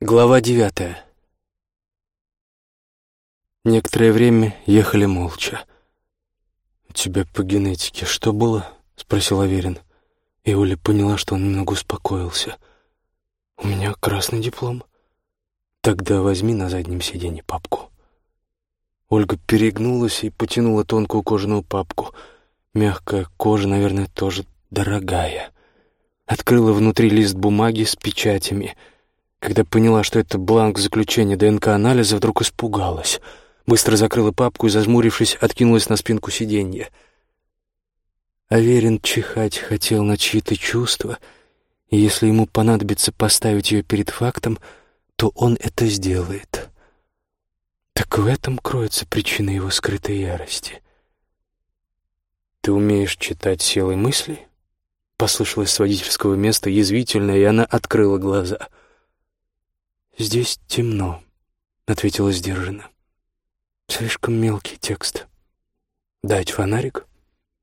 Глава девятая. Некоторое время ехали молча. «У тебя по генетике что было?» — спросил Аверин. И Оля поняла, что он немного успокоился. «У меня красный диплом». «Тогда возьми на заднем сиденье папку». Ольга перегнулась и потянула тонкую кожаную папку. Мягкая кожа, наверное, тоже дорогая. Открыла внутри лист бумаги с печатями — когда поняла, что это бланк заключения ДНК-анализа, вдруг испугалась. Быстро закрыла папку и, зажмурившись, откинулась на спинку сиденья. Аверин чихать хотел на чьи-то чувства, и если ему понадобится поставить ее перед фактом, то он это сделает. Так в этом кроется причина его скрытой ярости. «Ты умеешь читать силой мыслей?» Послышалось с водительского места язвительно, и она открыла глаза — «Здесь темно», — ответила сдержанно. «Слишком мелкий текст. Дать фонарик?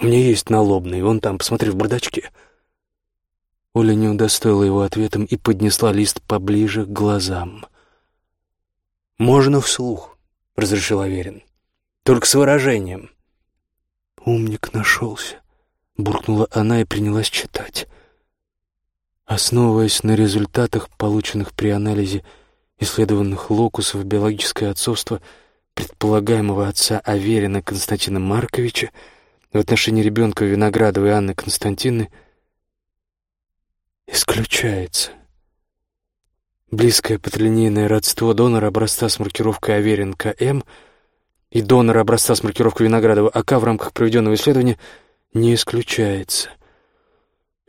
У меня есть налобный, вон там, посмотри в бардачке». Оля не удостоила его ответом и поднесла лист поближе к глазам. «Можно вслух», — разрешил Аверин. «Только с выражением». «Умник нашелся», — буркнула она и принялась читать. Основываясь на результатах, полученных при анализе исследованных локусов биологическое отцовство предполагаемого отца Аверина Константина Марковича в отношении ребенка Виноградовой Анны Константины исключается. Близкое патрилинейное родство донора образца с маркировкой Аверин КМ и донора образца с маркировкой Виноградова АК в рамках проведенного исследования не исключается —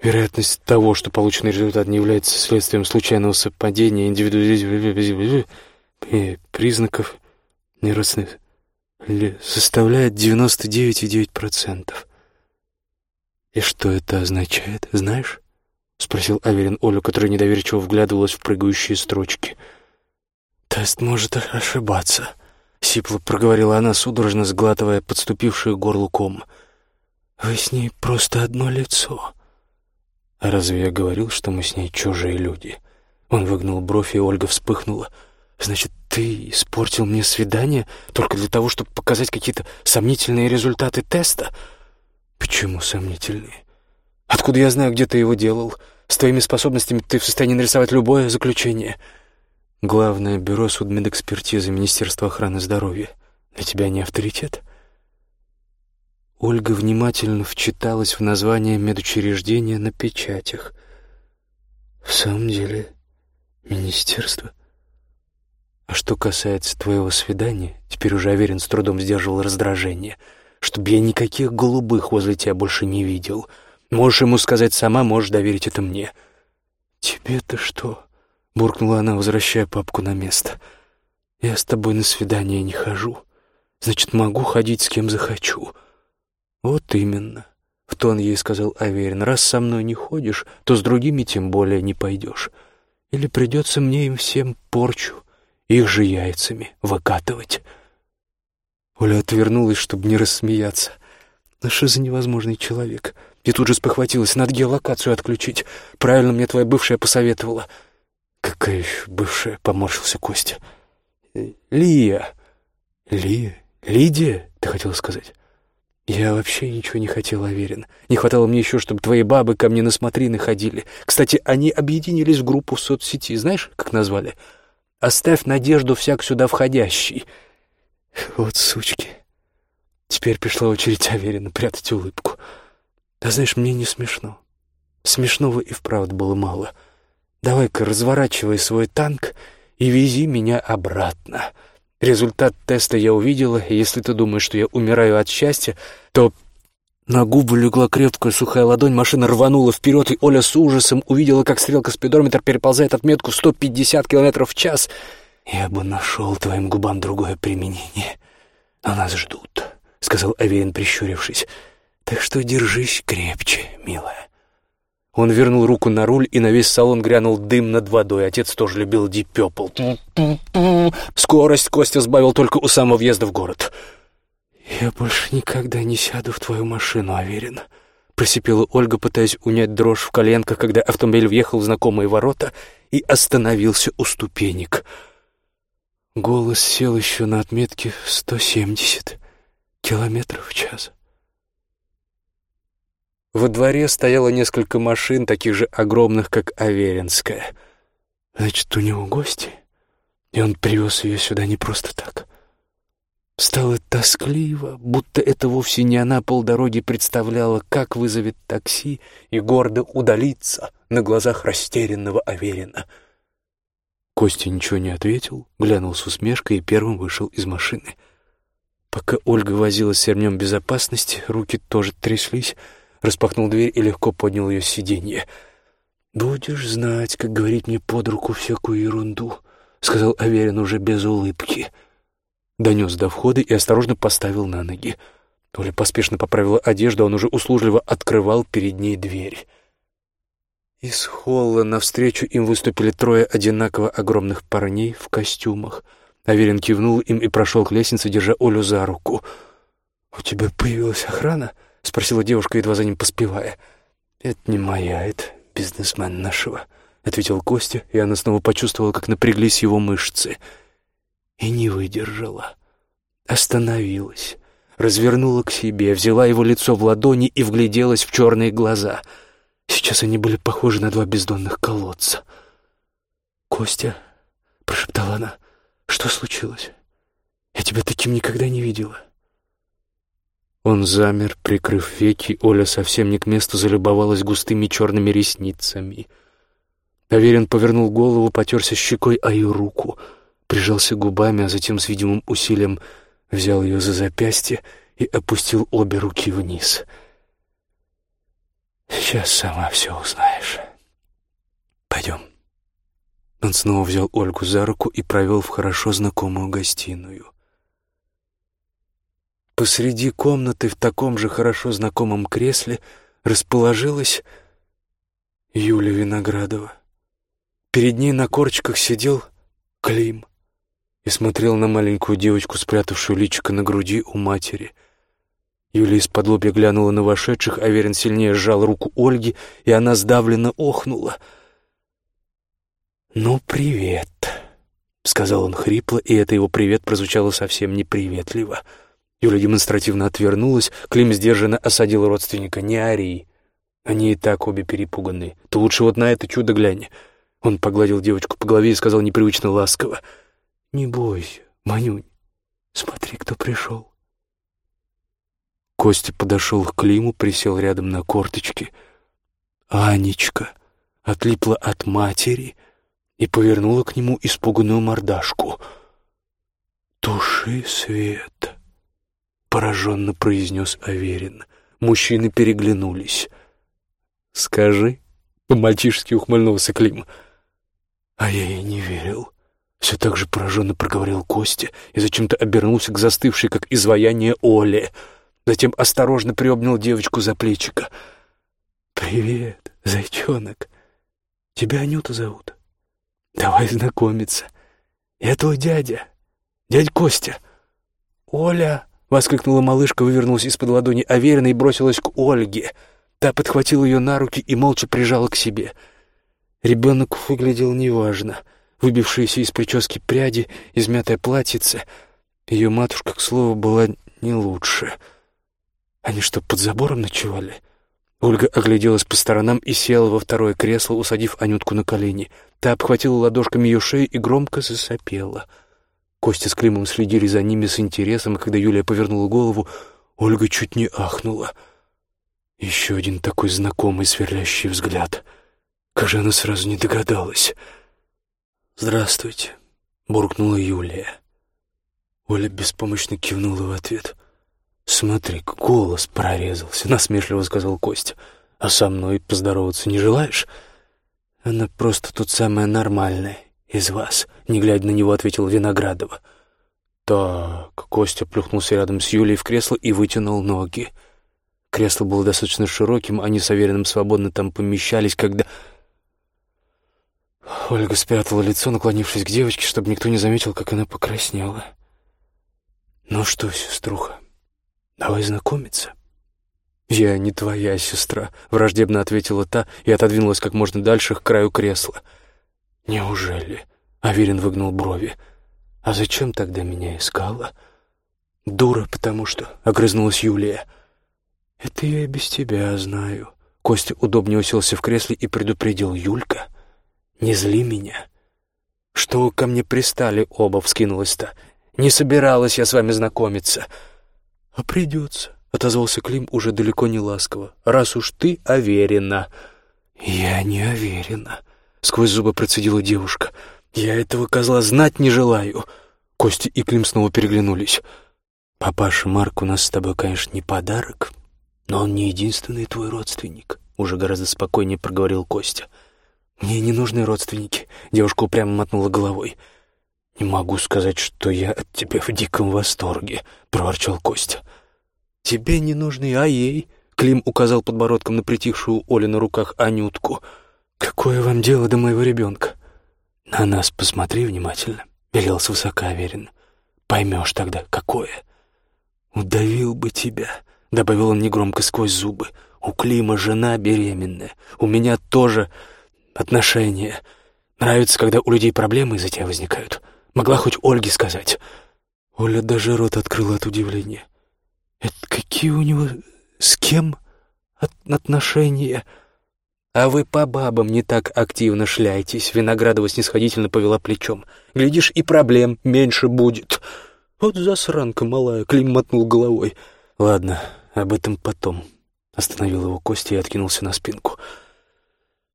Вероятность того, что полученный результат не является следствием случайного совпадения индивидуализма признаков неродственных составляет 99,9%. «И что это означает, знаешь?» — спросил Аверин Олю, которая недоверчиво вглядывалась в прыгающие строчки. «Тест может ошибаться», — сипло проговорила она, судорожно сглатывая подступившую горлу ком. «Вы с ней просто одно лицо». А разве я говорил, что мы с ней чужие люди? Он выгнул бровь, и Ольга вспыхнула. Значит, ты испортил мне свидание только для того, чтобы показать какие-то сомнительные результаты теста? Почему сомнительные? Откуда я знаю, где ты его делал? С твоими способностями ты в состоянии нарисовать любое заключение. Главное бюро судмедэкспертизы Министерства охраны здоровья. Для тебя не авторитет? Ольга внимательно вчиталась в название медучреждения на печатях. «В самом деле, министерство. А что касается твоего свидания, теперь уже Аверин с трудом сдерживал раздражение, чтобы я никаких голубых возле тебя больше не видел. Можешь ему сказать сама, можешь доверить это мне». «Тебе-то что?» — буркнула она, возвращая папку на место. «Я с тобой на свидание не хожу. Значит, могу ходить с кем захочу». «Вот именно», — в тон ей сказал Аверин. «Раз со мной не ходишь, то с другими тем более не пойдешь. Или придется мне им всем порчу, их же яйцами выкатывать». Оля отвернулась, чтобы не рассмеяться. «Ну что за невозможный человек?» И тут же спохватилась, надо геолокацию отключить. Правильно мне твоя бывшая посоветовала. «Какая еще бывшая?» — поморщился Костя. «Лия». «Лия? Лидия?» — ты хотела сказать? «Я вообще ничего не хотел, уверен. Не хватало мне еще, чтобы твои бабы ко мне на смотрины ходили. Кстати, они объединились в группу в соцсети. Знаешь, как назвали? «Оставь надежду всяк сюда входящий». Вот сучки. Теперь пришла очередь Аверина прятать улыбку. Да знаешь, мне не смешно. Смешного и вправду было мало. Давай-ка разворачивай свой танк и вези меня обратно». Результат теста я увидела, и если ты думаешь, что я умираю от счастья, то на губу легла крепкая сухая ладонь, машина рванула вперед, и Оля с ужасом увидела, как стрелка спидометра переползает отметку 150 км в час. «Я бы нашел твоим губам другое применение, но нас ждут», — сказал Авиен, прищурившись. «Так что держись крепче, милая». Он вернул руку на руль, и на весь салон грянул дым над водой. Отец тоже любил Purple. Скорость Костя сбавил только у самого въезда в город. «Я больше никогда не сяду в твою машину, Аверин», — просипела Ольга, пытаясь унять дрожь в коленках, когда автомобиль въехал в знакомые ворота и остановился у ступенек. Голос сел еще на отметке 170 километров в час. Во дворе стояло несколько машин, таких же огромных, как Аверинская. Значит, у него гости, и он привез ее сюда не просто так. Стало тоскливо, будто это вовсе не она полдороги представляла, как вызовет такси и гордо удалиться на глазах растерянного Аверина. Костя ничего не ответил, глянул с усмешкой и первым вышел из машины. Пока Ольга возилась с ремнем безопасности, руки тоже тряслись, распахнул дверь и легко поднял ее с сиденья. «Будешь знать, как говорить мне под руку всякую ерунду», — сказал Аверин уже без улыбки. — донес до входа и осторожно поставил на ноги. Оля поспешно поправила одежду, он уже услужливо открывал перед ней дверь. Из холла навстречу им выступили трое одинаково огромных парней в костюмах. Аверин кивнул им и прошел к лестнице, держа Олю за руку. «У тебя появилась охрана?» — спросила девушка, едва за ним поспевая. «Это не моя, это бизнесмен нашего», — ответил Костя, и она снова почувствовала, как напряглись его мышцы. И не выдержала. Остановилась, развернула к себе, взяла его лицо в ладони и вгляделась в черные глаза. Сейчас они были похожи на два бездонных колодца. «Костя», — прошептала она, — «что случилось? Я тебя таким никогда не видела». Он замер, прикрыв веки, Оля совсем не к месту залюбовалась густыми черными ресницами. Аверин повернул голову, потерся щекой о ее руку — прижался губами, а затем с видимым усилием взял ее за запястье и опустил обе руки вниз. «Сейчас сама все узнаешь. Пойдем». Он снова взял Ольгу за руку и провел в хорошо знакомую гостиную. Посреди комнаты в таком же хорошо знакомом кресле расположилась Юля Виноградова. Перед ней на корчиках сидел Клим и смотрел на маленькую девочку, спрятавшую личико на груди у матери. Юлия из-под лобья глянула на вошедших, а Верин сильнее сжал руку Ольги, и она сдавленно охнула. «Ну, привет», — сказал он хрипло, и это его «привет» прозвучало совсем неприветливо. Юля демонстративно отвернулась, Клим сдержанно осадил родственника. «Не ори, они и так обе перепуганные. Ты лучше вот на это чудо глянь». Он погладил девочку по голове и сказал непривычно ласково — не бойся, Манюнь, смотри, кто пришел. Костя подошел к Климу, присел рядом на корточки. Анечка отлипла от матери и повернула к нему испуганную мордашку. «Туши свет», — пораженно произнес Аверин. Мужчины переглянулись. «Скажи», — по-мальчишески ухмыльнулся Клим. «А я ей не верил». Все так же пораженно проговорил Костя и зачем-то обернулся к застывшей, как изваяние Оле. Затем осторожно приобнял девочку за плечико. «Привет, зайчонок. Тебя Анюта зовут. Давай знакомиться. Я твой дядя, дядь Костя». «Оля!» — воскликнула малышка, вывернулась из-под ладони Аверина и бросилась к Ольге. Та подхватила ее на руки и молча прижала к себе. Ребенок выглядел неважно — выбившиеся из прически пряди, измятое платьице. Ее матушка, к слову, была не лучше. Они что, под забором ночевали? Ольга огляделась по сторонам и села во второе кресло, усадив Анютку на колени. Та обхватила ладошками ее шею и громко засопела. Костя с Климом следили за ними с интересом, и когда Юлия повернула голову, Ольга чуть не ахнула. Еще один такой знакомый сверлящий взгляд. Как же она сразу не догадалась. «Здравствуйте», — буркнула Юлия. Оля беспомощно кивнула в ответ. «Смотри, голос прорезался», — насмешливо сказал Костя. «А со мной поздороваться не желаешь?» «Она просто тут самая нормальная из вас», — не глядя на него, ответил Виноградова. «Так», — Костя плюхнулся рядом с Юлей в кресло и вытянул ноги. Кресло было достаточно широким, они с Авериным свободно там помещались, когда... Ольга спрятала лицо, наклонившись к девочке, чтобы никто не заметил, как она покраснела. «Ну что, сеструха, давай знакомиться». «Я не твоя сестра», — враждебно ответила та и отодвинулась как можно дальше к краю кресла. «Неужели?» — Аверин выгнул брови. «А зачем тогда меня искала?» «Дура, потому что...» — огрызнулась Юлия. «Это я и без тебя знаю». Костя удобнее уселся в кресле и предупредил Юлька. «Не зли меня». «Что ко мне пристали оба?» — вскинулась-то. «Не собиралась я с вами знакомиться». «А придется», — отозвался Клим уже далеко не ласково. «Раз уж ты уверена». «Я не уверена», — сквозь зубы процедила девушка. «Я этого козла знать не желаю». Костя и Клим снова переглянулись. «Папаша Марк у нас с тобой, конечно, не подарок, но он не единственный твой родственник», — уже гораздо спокойнее проговорил Костя. «Мне не нужны родственники», — девушка упрямо мотнула головой. «Не могу сказать, что я от тебя в диком восторге», — проворчал Костя. «Тебе не нужны, а ей?» — Клим указал подбородком на притихшую Олю на руках Анютку. «Какое вам дело до моего ребенка?» «На нас посмотри внимательно», — велел свысока уверенно. «Поймешь тогда, какое». «Удавил бы тебя», — добавил он негромко сквозь зубы. «У Клима жена беременная. У меня тоже отношения. Нравится, когда у людей проблемы из-за тебя возникают. Могла хоть Ольге сказать». Оля даже рот открыла от удивления. «Это какие у него... с кем от... отношения?» «А вы по бабам не так активно шляйтесь», — Виноградова снисходительно повела плечом. «Глядишь, и проблем меньше будет». «Вот засранка малая», — Клим мотнул головой. «Ладно, об этом потом». Остановил его Костя и откинулся на спинку.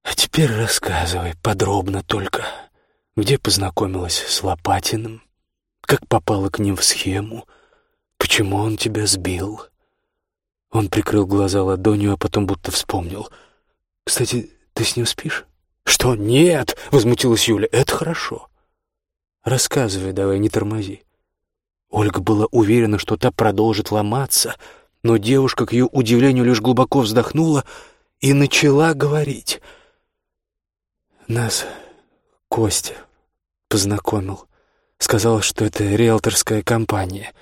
«А теперь рассказывай подробно только, где познакомилась с Лопатиным, как попала к ним в схему, почему он тебя сбил». Он прикрыл глаза ладонью, а потом будто вспомнил. «Кстати, ты с ним спишь?» «Что? Нет!» — возмутилась Юля. «Это хорошо. Рассказывай давай, не тормози». Ольга была уверена, что та продолжит ломаться, но девушка, к ее удивлению, лишь глубоко вздохнула и начала говорить. «Нас Костя познакомил. Сказал, что это риэлторская компания.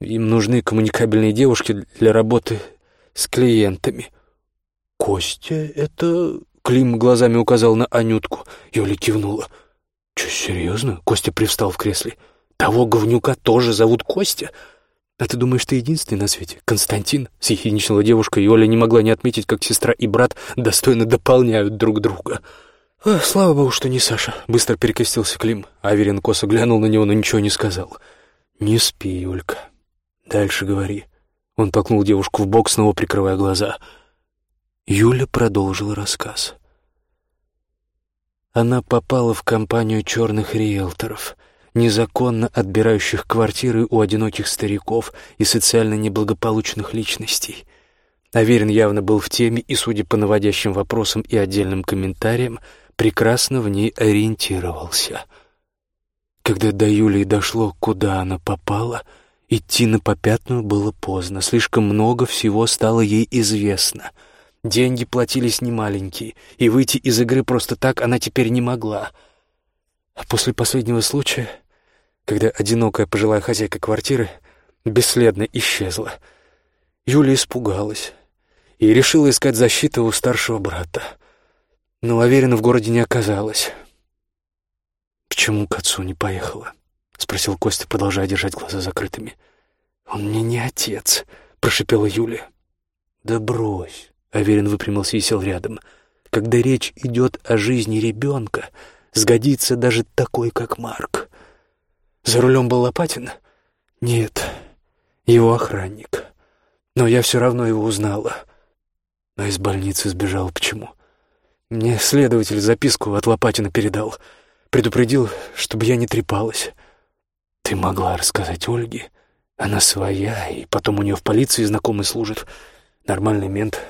Им нужны коммуникабельные девушки для работы с клиентами». «Костя — это...» — Клим глазами указал на Анютку. Юля кивнула. «Че, серьезно?» — Костя привстал в кресле. Того говнюка тоже зовут Костя. А ты думаешь, ты единственный на свете? Константин, съехидничала девушка, и Оля не могла не отметить, как сестра и брат достойно дополняют друг друга. «А, «Слава богу, что не Саша», — быстро перекрестился Клим. Аверин косо глянул на него, но ничего не сказал. «Не спи, Юлька. Дальше говори». Он толкнул девушку в бок, снова прикрывая глаза. Юля продолжила рассказ. Она попала в компанию черных риэлторов — незаконно отбирающих квартиры у одиноких стариков и социально неблагополучных личностей. Аверин явно был в теме и, судя по наводящим вопросам и отдельным комментариям, прекрасно в ней ориентировался. Когда до Юлии дошло, куда она попала, идти на попятную было поздно, слишком много всего стало ей известно. Деньги платились немаленькие, и выйти из игры просто так она теперь не могла — а после последнего случая, когда одинокая пожилая хозяйка квартиры бесследно исчезла, Юля испугалась и решила искать защиту у старшего брата. Но Аверина в городе не оказалось. «Почему к отцу не поехала?» — спросил Костя, продолжая держать глаза закрытыми. «Он мне не отец», — прошипела Юля. «Да брось», — Аверин выпрямился и сел рядом. «Когда речь идет о жизни ребенка, сгодится даже такой, как Марк. За рулем был Лопатин? Нет, его охранник. Но я все равно его узнала. Но из больницы сбежал. Почему? Мне следователь записку от Лопатина передал. Предупредил, чтобы я не трепалась. Ты могла рассказать Ольге. Она своя, и потом у нее в полиции знакомый служит. Нормальный мент,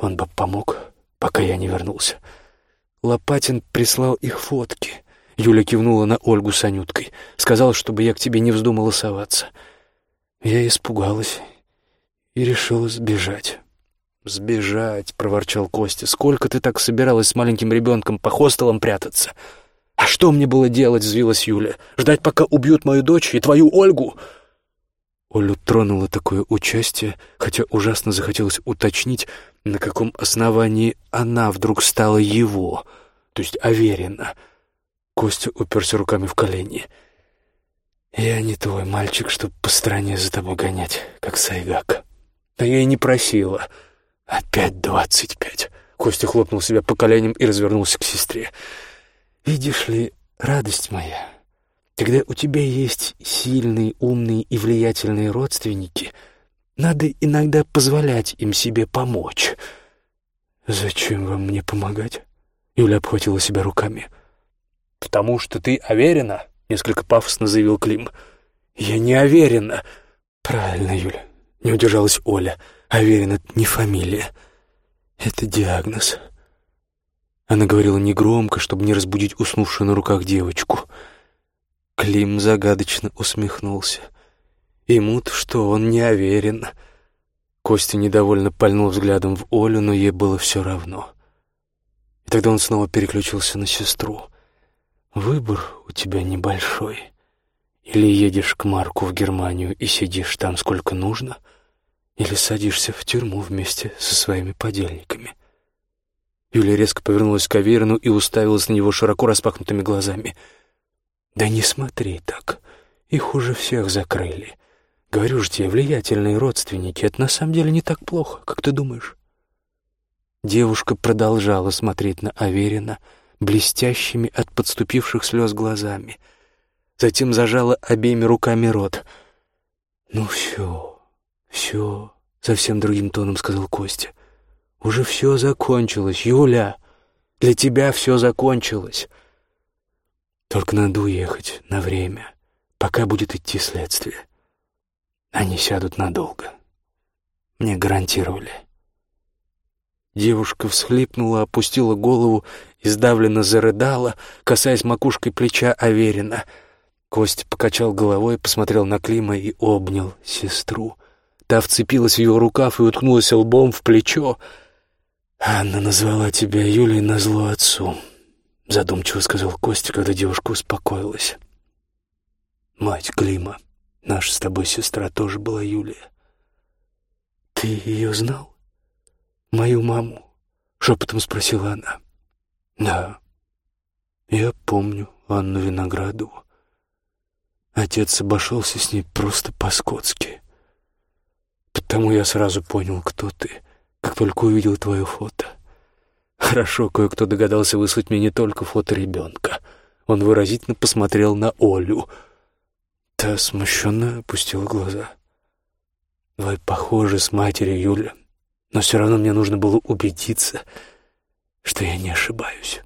он бы помог, пока я не вернулся. Лопатин прислал их фотки. Юля кивнула на Ольгу с Анюткой. Сказал, чтобы я к тебе не вздумала соваться. Я испугалась и решила сбежать. «Сбежать», — проворчал Костя. «Сколько ты так собиралась с маленьким ребенком по хостелам прятаться?» «А что мне было делать?» — взвилась Юля. «Ждать, пока убьют мою дочь и твою Ольгу?» Олю тронуло такое участие, хотя ужасно захотелось уточнить, на каком основании она вдруг стала его, то есть Аверина. Костя уперся руками в колени. «Я не твой мальчик, чтоб по стране за тобой гонять, как Сайгак. Да я и не просила. Опять двадцать пять». Костя хлопнул себя по коленям и развернулся к сестре. «Видишь ли, радость моя, когда у тебя есть сильные, умные и влиятельные родственники, надо иногда позволять им себе помочь». «Зачем вам мне помогать?» Юля обхватила себя руками. «Потому что ты уверена?» — несколько пафосно заявил Клим. «Я не уверена». «Правильно, Юля», — не удержалась Оля. «Аверина — не фамилия. Это диагноз». Она говорила негромко, чтобы не разбудить уснувшую на руках девочку. Клим загадочно усмехнулся. Ему-то что, он не уверен. Костя недовольно пальнул взглядом в Олю, но ей было все равно. И тогда он снова переключился на сестру. «Выбор у тебя небольшой. Или едешь к Марку в Германию и сидишь там сколько нужно, или садишься в тюрьму вместе со своими подельниками». Юлия резко повернулась к Аверину и уставилась на него широко распахнутыми глазами. «Да не смотри так. Их уже всех закрыли. Говорю же тебе, влиятельные родственники — это на самом деле не так плохо, как ты думаешь». Девушка продолжала смотреть на Аверина блестящими от подступивших слез глазами. Затем зажала обеими руками рот. «Ну все, все», — совсем другим тоном сказал Костя. Уже все закончилось, Юля. Для тебя все закончилось. Только надо уехать на время, пока будет идти следствие. Они сядут надолго. Мне гарантировали. Девушка всхлипнула, опустила голову и сдавленно зарыдала, касаясь макушкой плеча Аверина. Костя покачал головой, посмотрел на Клима и обнял сестру. Та вцепилась в его рукав и уткнулась лбом в плечо. «Анна назвала тебя Юлей на зло отцу», — задумчиво сказал Костя, когда девушка успокоилась. «Мать Клима, наша с тобой сестра, тоже была Юлия». «Ты ее знал? Мою маму?» — шепотом спросила она. «Да, я помню Анну Виноградову. Отец обошелся с ней просто по-скотски. Потому я сразу понял, кто ты» как только увидел твое фото. Хорошо, кое-кто догадался выслать мне не только фото ребенка. Он выразительно посмотрел на Олю. Та смущенно опустила глаза. Вы похожи с матерью, Юля, но все равно мне нужно было убедиться, что я не ошибаюсь.